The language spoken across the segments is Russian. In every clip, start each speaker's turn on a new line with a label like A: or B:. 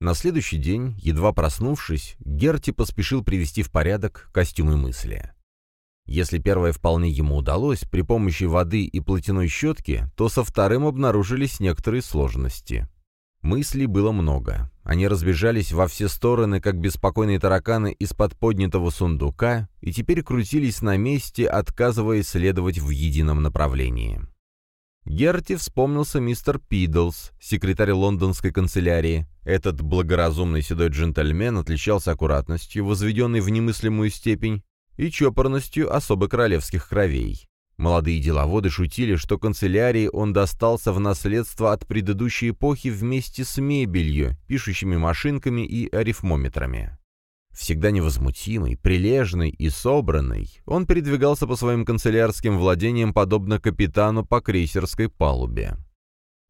A: На следующий день, едва проснувшись, Герти поспешил привести в порядок костюм и мысли. Если первое вполне ему удалось при помощи воды и платяной щетки, то со вторым обнаружились некоторые сложности. Мыслей было много. Они разбежались во все стороны, как беспокойные тараканы из-под поднятого сундука, и теперь крутились на месте, отказываясь следовать в едином направлении. Герти вспомнился мистер Пидлс, секретарь лондонской канцелярии. Этот благоразумный седой джентльмен отличался аккуратностью, возведенной в немыслимую степень, и чопорностью особо королевских кровей. Молодые деловоды шутили, что канцелярии он достался в наследство от предыдущей эпохи вместе с мебелью, пишущими машинками и арифмометрами. Всегда невозмутимый, прилежный и собранный, он передвигался по своим канцелярским владениям подобно капитану по крейсерской палубе.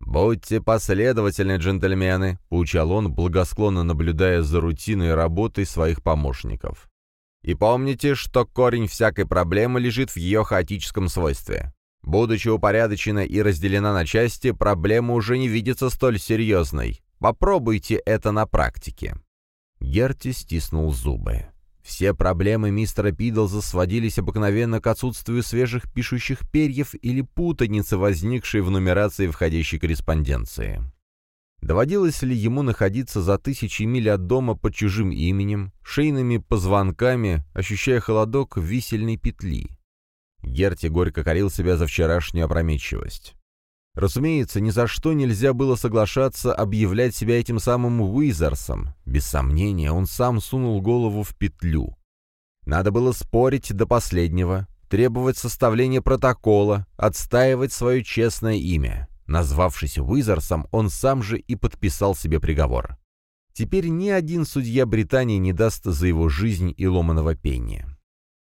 A: «Будьте последовательны, джентльмены», — поучал он, благосклонно наблюдая за рутиной работы своих помощников. И помните, что корень всякой проблемы лежит в ее хаотическом свойстве. Будучи упорядочена и разделена на части, проблема уже не видится столь серьезной. Попробуйте это на практике. Герти стиснул зубы. Все проблемы мистера Пидлза сводились обыкновенно к отсутствию свежих пишущих перьев или путаницы, возникшей в нумерации входящей корреспонденции. Доводилось ли ему находиться за тысячи миль от дома под чужим именем, шейными позвонками, ощущая холодок висельной петли? Герти горько корил себя за вчерашнюю опрометчивость. Разумеется, ни за что нельзя было соглашаться объявлять себя этим самым Уизерсом. Без сомнения, он сам сунул голову в петлю. Надо было спорить до последнего, требовать составления протокола, отстаивать свое честное имя. Назвавшись Уизерсом, он сам же и подписал себе приговор. Теперь ни один судья Британии не даст за его жизнь и ломаного пения.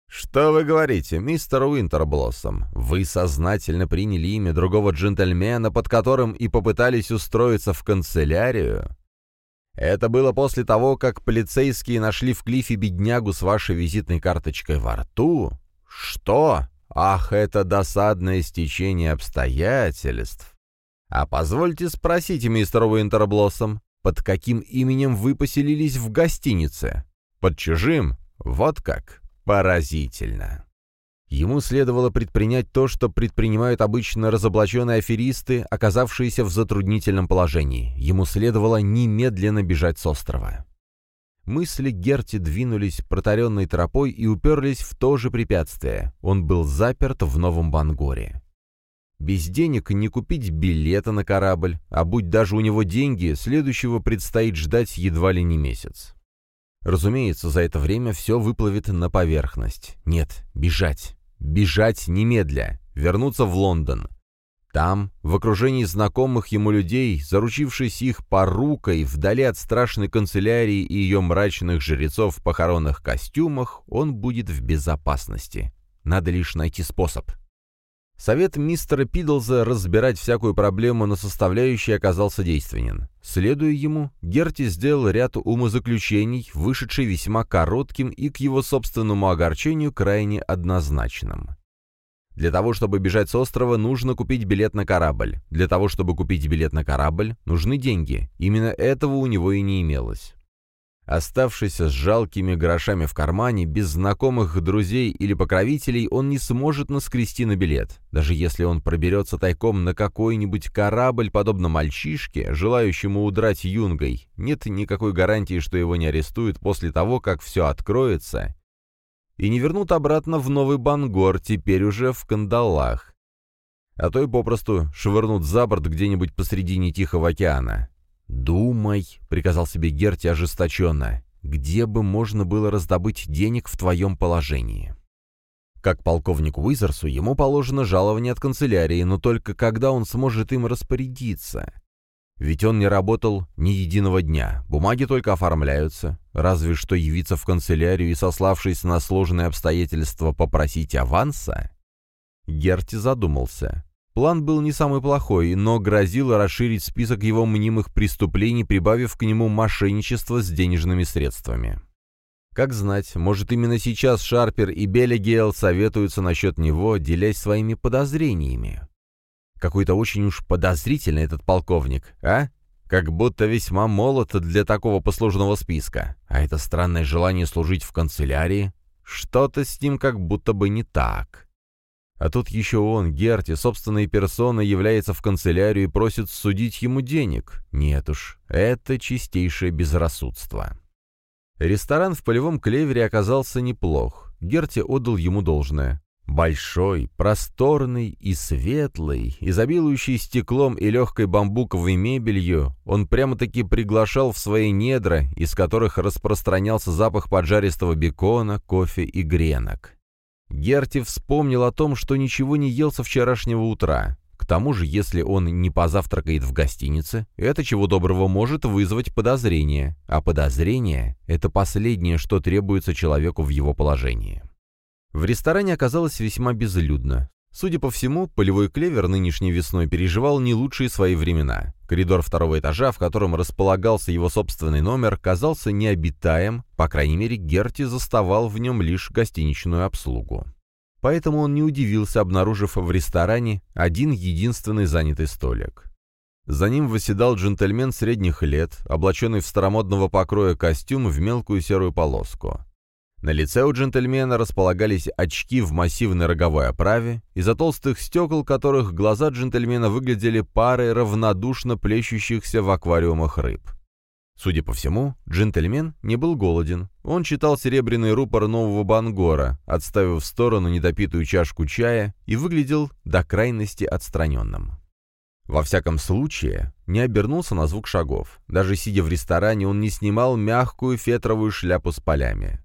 A: «Что вы говорите, мистер Уинтерблоссом? Вы сознательно приняли имя другого джентльмена, под которым и попытались устроиться в канцелярию?» Это было после того, как полицейские нашли в клифе беднягу с вашей визитной карточкой во рту? Что? Ах, это досадное стечение обстоятельств. «А позвольте спросить, мистер Уинтерблоссом, под каким именем вы поселились в гостинице? Под чужим? Вот как. Поразительно». Ему следовало предпринять то, что предпринимают обычно разоблаченные аферисты, оказавшиеся в затруднительном положении. Ему следовало немедленно бежать с острова. Мысли Герти двинулись протаренной тропой и уперлись в то же препятствие. Он был заперт в Новом Бангоре. Без денег не купить билета на корабль, а будь даже у него деньги, следующего предстоит ждать едва ли не месяц. Разумеется, за это время все выплывет на поверхность. Нет, бежать. Бежать немедля. Вернуться в Лондон. Там, в окружении знакомых ему людей, заручившись их порукой, вдали от страшной канцелярии и ее мрачных жрецов в похоронных костюмах, он будет в безопасности. Надо лишь найти способ. Совет мистера Пидлза разбирать всякую проблему на составляющие оказался действенен. Следуя ему, Герти сделал ряд умозаключений, вышедший весьма коротким и к его собственному огорчению крайне однозначным. Для того, чтобы бежать с острова, нужно купить билет на корабль. Для того, чтобы купить билет на корабль, нужны деньги. Именно этого у него и не имелось. Оставшись с жалкими грошами в кармане, без знакомых друзей или покровителей, он не сможет наскрести на билет. Даже если он проберется тайком на какой-нибудь корабль, подобно мальчишке, желающему удрать юнгой, нет никакой гарантии, что его не арестуют после того, как все откроется, и не вернут обратно в Новый Бангор, теперь уже в кандалах. А то и попросту швырнут за борт где-нибудь посредине Тихого океана. «Думай», — приказал себе Герти ожесточенно, — «где бы можно было раздобыть денег в твоем положении?» Как полковнику Уизерсу ему положено жалование от канцелярии, но только когда он сможет им распорядиться. Ведь он не работал ни единого дня, бумаги только оформляются, разве что явиться в канцелярию и, сославшись на сложные обстоятельства, попросить аванса? Герти задумался. План был не самый плохой, но грозило расширить список его мнимых преступлений, прибавив к нему мошенничество с денежными средствами. Как знать, может именно сейчас Шарпер и Беллигейл советуются насчет него, делясь своими подозрениями. Какой-то очень уж подозрительный этот полковник, а? как будто весьма молод для такого послужного списка. А это странное желание служить в канцелярии, что-то с ним как будто бы не так. А тут еще он, Герти, собственной персоной, является в канцелярию и просит судить ему денег. Нет уж, это чистейшее безрассудство. Ресторан в полевом клевере оказался неплох. Герти отдал ему должное. Большой, просторный и светлый, изобилующий стеклом и легкой бамбуковой мебелью, он прямо-таки приглашал в свои недра, из которых распространялся запах поджаристого бекона, кофе и гренок. Герти вспомнил о том, что ничего не ел со вчерашнего утра. К тому же, если он не позавтракает в гостинице, это чего доброго может вызвать подозрение, а подозрение — это последнее, что требуется человеку в его положении. В ресторане оказалось весьма безлюдно. Судя по всему, полевой клевер нынешней весной переживал не лучшие свои времена. Коридор второго этажа, в котором располагался его собственный номер, казался необитаем, по крайней мере, Герти заставал в нем лишь гостиничную обслугу. Поэтому он не удивился, обнаружив в ресторане один единственный занятый столик. За ним восседал джентльмен средних лет, облаченный в старомодного покроя костюм в мелкую серую полоску. На лице у джентльмена располагались очки в массивной роговой оправе, из-за толстых стекол которых глаза джентльмена выглядели парой равнодушно плещущихся в аквариумах рыб. Судя по всему, джентльмен не был голоден. Он читал серебряный рупор нового Бангора, отставив в сторону недопитую чашку чая, и выглядел до крайности отстраненным. Во всяком случае, не обернулся на звук шагов. Даже сидя в ресторане, он не снимал мягкую фетровую шляпу с полями.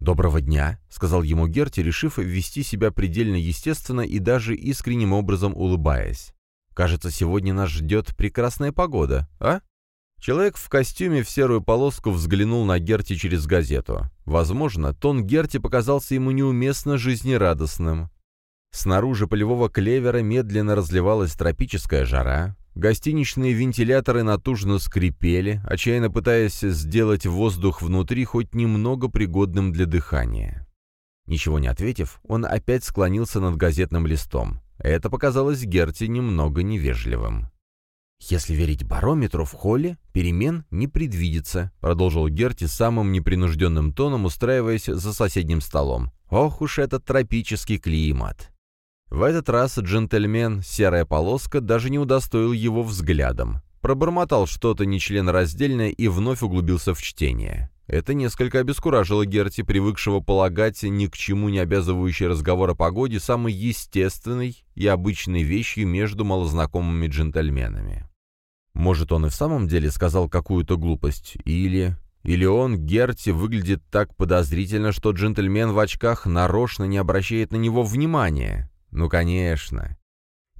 A: «Доброго дня», — сказал ему Герти, решив вести себя предельно естественно и даже искренним образом улыбаясь. «Кажется, сегодня нас ждет прекрасная погода, а?» Человек в костюме в серую полоску взглянул на Герти через газету. Возможно, тон Герти показался ему неуместно жизнерадостным. Снаружи полевого клевера медленно разливалась тропическая жара, Гостиничные вентиляторы натужно скрипели, отчаянно пытаясь сделать воздух внутри хоть немного пригодным для дыхания. Ничего не ответив, он опять склонился над газетным листом. Это показалось Герти немного невежливым. «Если верить барометру в холле, перемен не предвидится», продолжил Герти самым непринужденным тоном, устраиваясь за соседним столом. «Ох уж этот тропический климат!» В этот раз джентльмен, серая полоска, даже не удостоил его взглядом. Пробормотал что-то нечленораздельное и вновь углубился в чтение. Это несколько обескуражило Герти, привыкшего полагать ни к чему не обязывающий разговор о погоде самой естественной и обычной вещью между малознакомыми джентльменами. Может, он и в самом деле сказал какую-то глупость, или... Или он, Герти, выглядит так подозрительно, что джентльмен в очках нарочно не обращает на него внимания. Ну, конечно.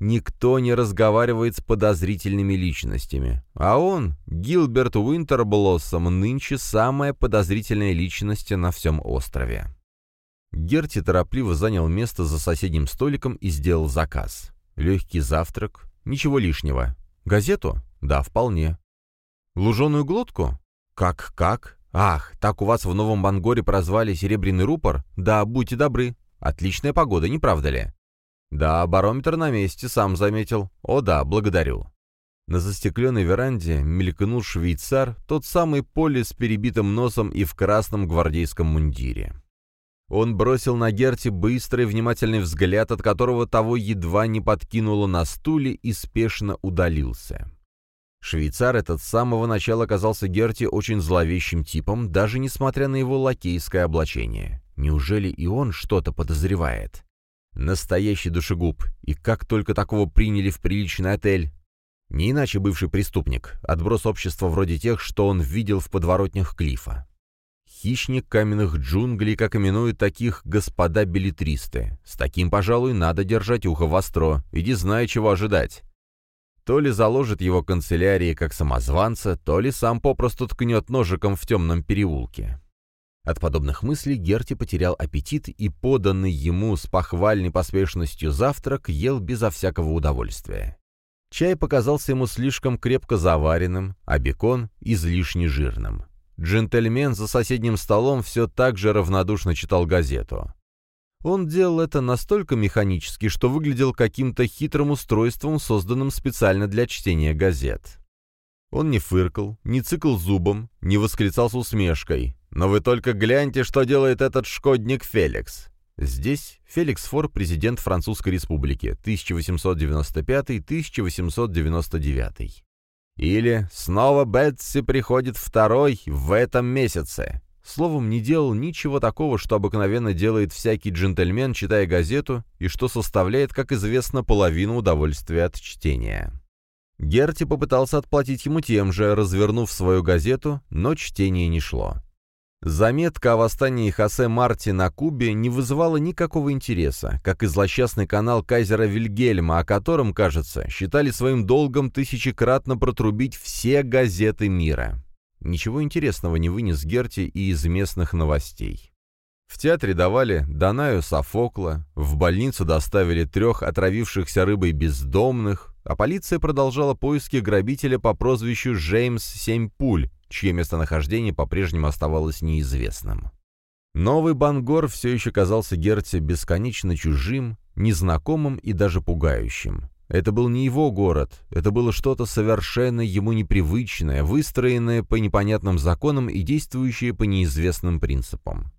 A: Никто не разговаривает с подозрительными личностями. А он, Гилберт Уинтерблоссом, нынче самая подозрительная личность на всем острове. Герти торопливо занял место за соседним столиком и сделал заказ. Легкий завтрак, ничего лишнего. Газету? Да, вполне. Луженую глотку? Как-как? Ах, так у вас в Новом Бангоре прозвали Серебряный рупор? Да, будьте добры. Отличная погода, не правда ли? «Да, барометр на месте, сам заметил. О да, благодарю». На застекленной веранде мелькнул швейцар, тот самый Поле с перебитым носом и в красном гвардейском мундире. Он бросил на Герти быстрый внимательный взгляд, от которого того едва не подкинуло на стуле и спешно удалился. Швейцар этот с самого начала казался Герти очень зловещим типом, даже несмотря на его лакейское облачение. Неужели и он что-то подозревает? Настоящий душегуб. И как только такого приняли в приличный отель. Не иначе бывший преступник, отброс общества вроде тех, что он видел в подворотнях Клифа. Хищник каменных джунглей, как именуют таких господа билетристы. С таким, пожалуй, надо держать ухо востро, иди зная, чего ожидать. То ли заложит его канцелярии как самозванца, то ли сам попросту ткнет ножиком в темном переулке. От подобных мыслей Герти потерял аппетит и поданный ему с похвальной поспешностью завтрак ел безо всякого удовольствия. Чай показался ему слишком крепко заваренным, а бекон — излишне жирным. Джентльмен за соседним столом все так же равнодушно читал газету. Он делал это настолько механически, что выглядел каким-то хитрым устройством, созданным специально для чтения газет. Он не фыркал, не цикл зубом, не восклицал с усмешкой. «Но вы только гляньте, что делает этот шкодник Феликс!» Здесь Феликс Фор, президент Французской Республики, 1895-1899. Или «Снова Бетси приходит второй в этом месяце». Словом, не делал ничего такого, что обыкновенно делает всякий джентльмен, читая газету, и что составляет, как известно, половину удовольствия от чтения. Герти попытался отплатить ему тем же, развернув свою газету, но чтение не шло. Заметка о восстании Хосе Марти на Кубе не вызывала никакого интереса, как и злосчастный канал Кайзера Вильгельма, о котором, кажется, считали своим долгом тысячекратно протрубить все газеты мира. Ничего интересного не вынес Герти и из местных новостей. В театре давали Данаю Софокла, в больницу доставили трех отравившихся рыбой бездомных, а полиция продолжала поиски грабителя по прозвищу Джеймс Семь Пуль, чье местонахождение по-прежнему оставалось неизвестным. Новый Бангор все еще казался Герте бесконечно чужим, незнакомым и даже пугающим. Это был не его город, это было что-то совершенно ему непривычное, выстроенное по непонятным законам и действующее по неизвестным принципам.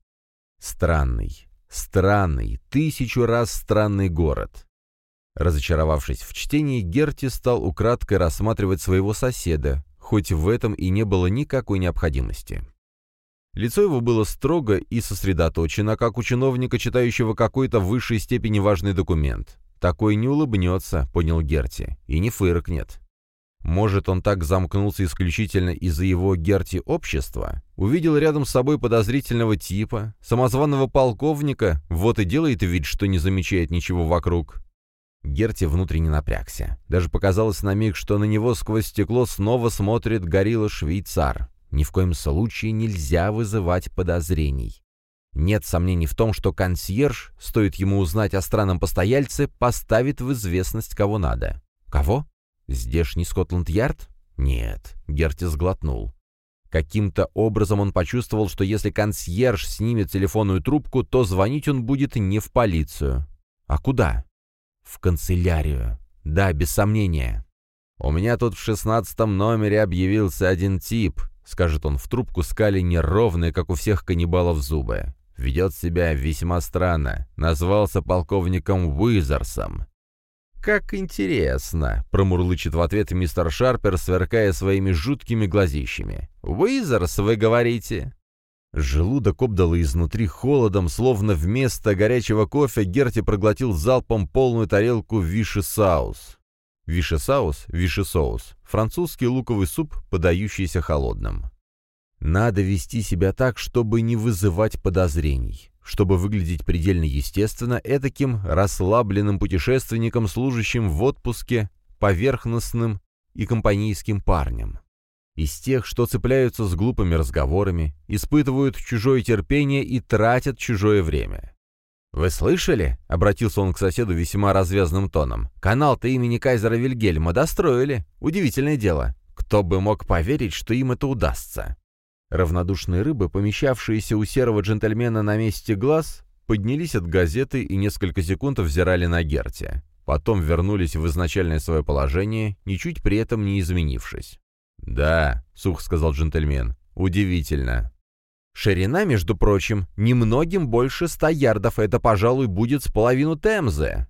A: Странный, странный, тысячу раз странный город. Разочаровавшись в чтении, Герти стал украдкой рассматривать своего соседа, хоть в этом и не было никакой необходимости. Лицо его было строго и сосредоточено, как у чиновника, читающего какой-то в высшей степени важный документ. «Такой не улыбнется», — понял Герти, — «и не фыркнет». Может, он так замкнулся исключительно из-за его Герти общества? Увидел рядом с собой подозрительного типа, самозванного полковника, вот и делает вид, что не замечает ничего вокруг. Герти внутренне напрягся. Даже показалось на миг, что на него сквозь стекло снова смотрит горилла-швейцар. Ни в коем случае нельзя вызывать подозрений. Нет сомнений в том, что консьерж, стоит ему узнать о странном постояльце, поставит в известность кого надо. Кого? Здешний Скотланд-Ярд? Нет, Герти сглотнул. Каким-то образом он почувствовал, что если консьерж снимет телефонную трубку, то звонить он будет не в полицию. А куда? В канцелярию. Да, без сомнения. «У меня тут в шестнадцатом номере объявился один тип», — скажет он в трубку, скали неровные, как у всех каннибалов зубы. Ведет себя весьма странно. Назвался полковником Уизерсом. «Как интересно!» — промурлычет в ответ мистер Шарпер, сверкая своими жуткими глазищами. «Уизерс, вы говорите?» Желудок обдало изнутри холодом, словно вместо горячего кофе Герти проглотил залпом полную тарелку виши-саус. Виши-саус, виши-соус – французский луковый суп, подающийся холодным. Надо вести себя так, чтобы не вызывать подозрений, чтобы выглядеть предельно естественно этаким расслабленным путешественником, служащим в отпуске, поверхностным и компанейским парнем из тех, что цепляются с глупыми разговорами, испытывают чужое терпение и тратят чужое время. «Вы слышали?» — обратился он к соседу весьма развязным тоном. «Канал-то имени Кайзера Вильгельма достроили. Удивительное дело. Кто бы мог поверить, что им это удастся?» Равнодушные рыбы, помещавшиеся у серого джентльмена на месте глаз, поднялись от газеты и несколько секунд взирали на Герти. Потом вернулись в изначальное свое положение, ничуть при этом не изменившись. «Да», — сухо сказал джентльмен, — «удивительно». «Ширина, между прочим, немногим больше ста ярдов, это, пожалуй, будет с половину Темзы».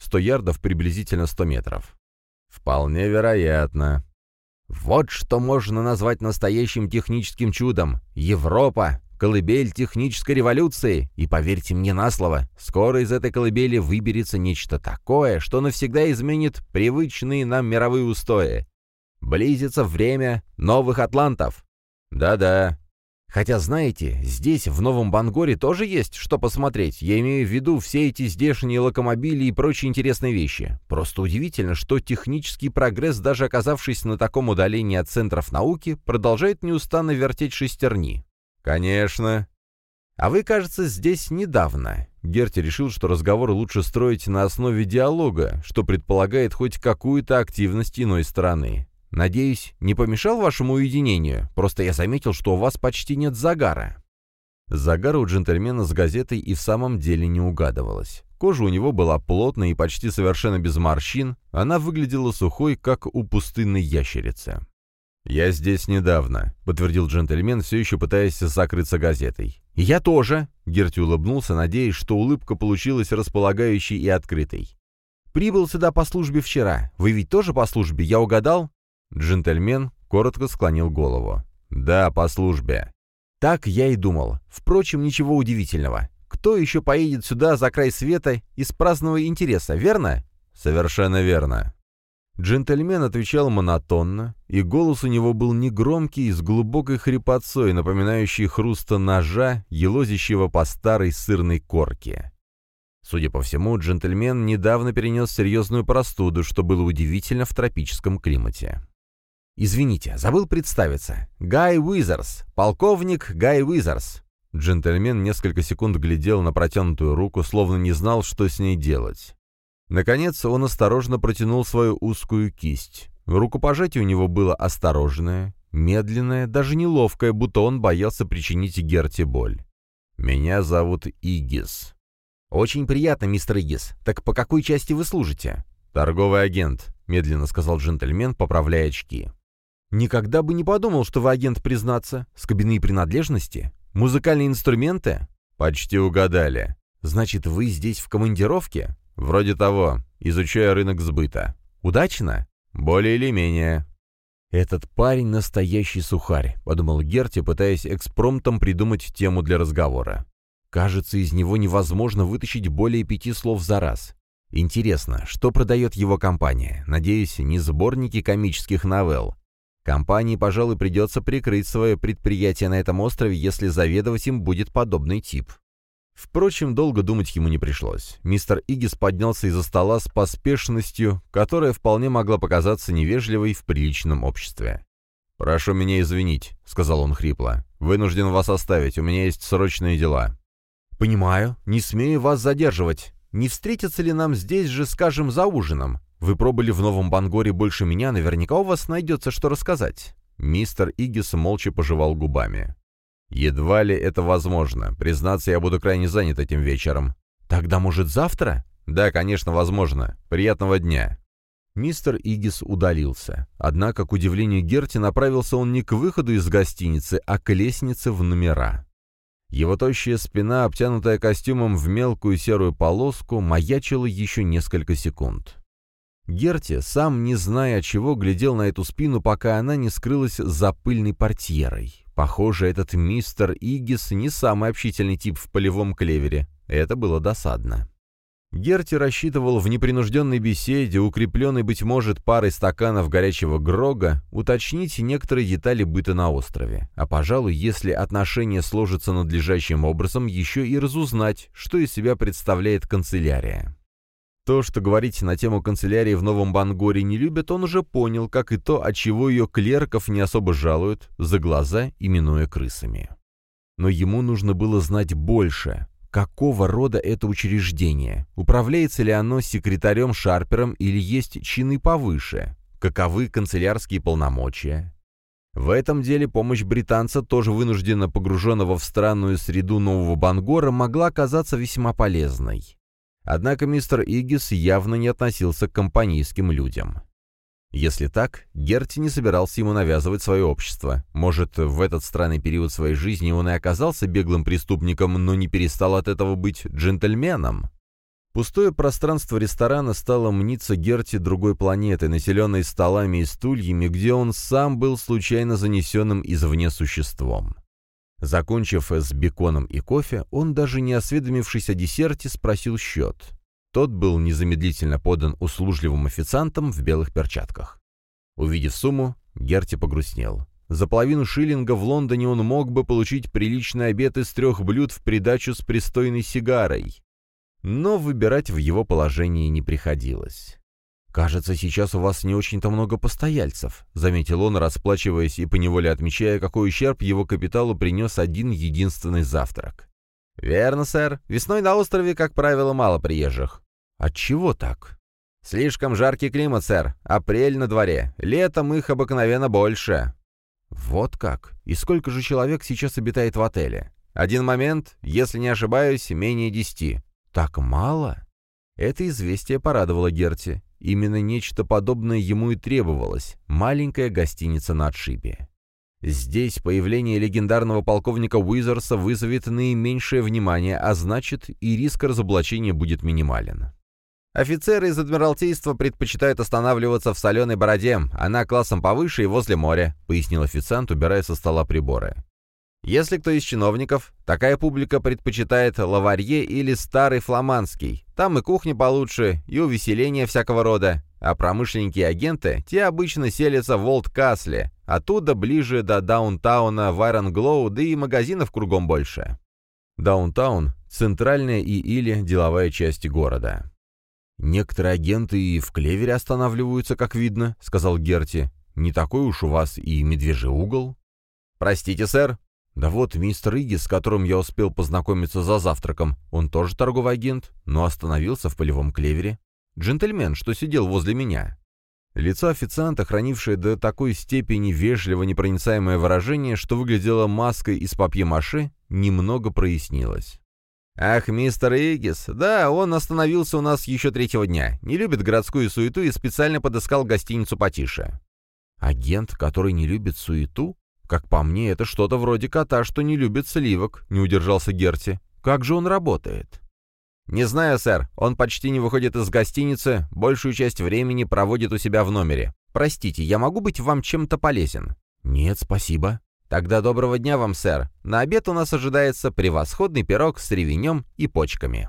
A: Сто ярдов приблизительно сто метров. «Вполне вероятно». «Вот что можно назвать настоящим техническим чудом. Европа, колыбель технической революции. И поверьте мне на слово, скоро из этой колыбели выберется нечто такое, что навсегда изменит привычные нам мировые устои. Близится время новых атлантов. Да-да. Хотя, знаете, здесь, в Новом Бангоре, тоже есть что посмотреть. Я имею в виду все эти здешние локомобили и прочие интересные вещи. Просто удивительно, что технический прогресс, даже оказавшись на таком удалении от центров науки, продолжает неустанно вертеть шестерни. Конечно. А вы, кажется, здесь недавно. Герти решил, что разговор лучше строить на основе диалога, что предполагает хоть какую-то активность иной стороны. Надеюсь, не помешал вашему уединению? Просто я заметил, что у вас почти нет загара». Загара у джентльмена с газетой и в самом деле не угадывалось. Кожа у него была плотная и почти совершенно без морщин, она выглядела сухой, как у пустынной ящерицы. «Я здесь недавно», — подтвердил джентльмен, все еще пытаясь закрыться газетой.
B: «Я тоже», —
A: Герти улыбнулся, надеясь, что улыбка получилась располагающей и открытой.
B: «Прибыл сюда по службе вчера. Вы ведь тоже по службе, я угадал?»
A: Джентльмен коротко склонил голову. «Да, по службе».
B: «Так я и думал. Впрочем, ничего удивительного. Кто еще поедет сюда за край света из праздного интереса, верно?»
A: «Совершенно верно». Джентльмен отвечал монотонно, и голос у него был негромкий, с глубокой хрипотцой, напоминающий хруста ножа, елозящего по старой сырной корке. Судя по всему, джентльмен недавно перенес серьезную простуду, что было удивительно в тропическом климате.
B: «Извините, забыл представиться. Гай Уизерс, полковник Гай Уизерс».
A: Джентльмен несколько секунд глядел на протянутую руку, словно не знал, что с ней делать. Наконец он осторожно протянул свою узкую кисть. Рукопожатие у него было осторожное, медленное, даже неловкое, будто он боялся причинить Герте боль. «Меня зовут Игис».
B: «Очень приятно, мистер Игис. Так по какой части вы служите?»
A: «Торговый агент», — медленно сказал джентльмен, поправляя очки.
B: «Никогда бы не подумал, что вы агент, признаться. С кабины принадлежности? Музыкальные инструменты?»
A: «Почти угадали».
B: «Значит, вы здесь в командировке?»
A: «Вроде того. Изучая рынок сбыта».
B: «Удачно?»
A: «Более или менее».
B: «Этот парень настоящий сухарь», — подумал Герти, пытаясь экспромтом придумать тему для разговора. «Кажется, из него невозможно вытащить более пяти слов за раз. Интересно, что продает его компания? Надеюсь, не сборники комических новелл. Компании, пожалуй, придется прикрыть свое предприятие на этом острове, если заведовать им будет подобный тип. Впрочем, долго думать ему не пришлось. Мистер Игис поднялся из-за стола с поспешностью, которая вполне могла показаться невежливой в приличном обществе.
A: «Прошу меня извинить», — сказал он хрипло. «Вынужден вас оставить, у меня есть срочные дела».
B: «Понимаю, не смею вас задерживать. Не встретиться ли нам здесь же, скажем, за ужином? Вы пробыли в Новом Бангоре больше меня, наверняка у вас найдется что рассказать».
A: Мистер Игис молча пожевал губами. «Едва ли это возможно. Признаться, я буду крайне занят этим вечером».
B: «Тогда, может, завтра?»
A: «Да, конечно, возможно. Приятного дня».
B: Мистер Игис удалился. Однако, к удивлению Герти, направился он не к выходу из гостиницы, а к лестнице в номера. Его тощая спина, обтянутая костюмом в мелкую серую полоску, маячила еще несколько секунд. Герти, сам не зная чего, глядел на эту спину, пока она не скрылась за пыльной портьерой. Похоже, этот мистер Игис не самый общительный тип в полевом клевере. Это было досадно. Герти рассчитывал в непринужденной беседе, укрепленной, быть может, парой стаканов горячего грога, уточнить некоторые детали быта на острове. А, пожалуй, если отношения сложатся надлежащим образом, еще и разузнать, что из себя представляет канцелярия. То, что говорить на тему канцелярии в Новом Бангоре не любят, он уже понял, как и то, от чего ее клерков не особо жалуют, за глаза именуя крысами. Но ему нужно было знать больше. Какого рода это учреждение? Управляется ли оно секретарем-шарпером или есть чины повыше? Каковы канцелярские полномочия? В этом деле помощь британца, тоже вынужденно погруженного в странную среду Нового Бангора, могла оказаться весьма полезной. Однако мистер Игис явно не относился к компанейским людям. Если так, Герти не собирался ему навязывать свое общество. Может, в этот странный период своей жизни он и оказался беглым преступником, но не перестал от этого быть джентльменом. Пустое пространство ресторана стало мниться Герти другой планеты, населенной столами и стульями, где он сам был случайно занесенным извне существом. Закончив с беконом и кофе, он, даже не осведомившись о десерте, спросил счет. Тот был незамедлительно подан услужливым официантом в белых перчатках. Увидев сумму, Герти погрустнел. За половину шиллинга в Лондоне он мог бы получить приличный обед из трех блюд в придачу с пристойной сигарой. Но выбирать в его положении не приходилось. «Кажется, сейчас у вас не очень-то много постояльцев», — заметил он, расплачиваясь и поневоле отмечая, какой ущерб его капиталу принес один единственный завтрак. «Верно, сэр. Весной на острове, как правило, мало приезжих». «Отчего так?» «Слишком жаркий климат, сэр. Апрель на дворе. Летом их обыкновенно больше». «Вот как? И сколько же человек сейчас обитает в отеле?» «Один момент, если не ошибаюсь, менее десяти». «Так мало?» Это известие порадовало Герти. Именно нечто подобное ему и требовалось — маленькая гостиница на отшибе. Здесь появление легендарного полковника Уизерса вызовет наименьшее внимание, а значит и риск разоблачения будет минимален.
A: Офицеры из Адмиралтейства предпочитают останавливаться в соленой бороде, она классом повыше и возле моря», — пояснил официант, убирая со стола приборы. «Если кто из чиновников, такая публика предпочитает лаварье или старый фламандский. Там и кухня получше, и увеселения всякого рода. А промышленники и агенты, те обычно селятся в Олд-Касле, оттуда ближе до даунтауна в Айрон-Глоу, да и магазинов кругом больше».
B: Даунтаун — центральная и или деловая часть города. «Некоторые агенты и в клевере останавливаются, как видно», — сказал Герти. «Не такой уж у вас и медвежий угол».
A: «Простите, сэр».
B: «Да вот мистер Иги, с которым я успел познакомиться за завтраком, он тоже торговый агент, но остановился в полевом клевере. Джентльмен, что сидел возле меня». Лицо официанта, хранившее до такой степени вежливо непроницаемое выражение, что выглядело маской из папье-маше, немного прояснилось.
A: «Ах, мистер Игис, да, он остановился у нас еще третьего дня. Не любит городскую суету и специально подыскал гостиницу потише».
B: «Агент, который не любит суету? Как по мне, это что-то вроде кота, что не любит сливок», — не удержался Герти. «Как же он работает?»
A: «Не знаю, сэр. Он почти не выходит из гостиницы, большую часть времени проводит у себя в номере. Простите, я могу быть вам чем-то полезен?»
B: «Нет, спасибо».
A: «Тогда доброго дня вам, сэр. На обед у нас ожидается превосходный пирог с ревенем и почками».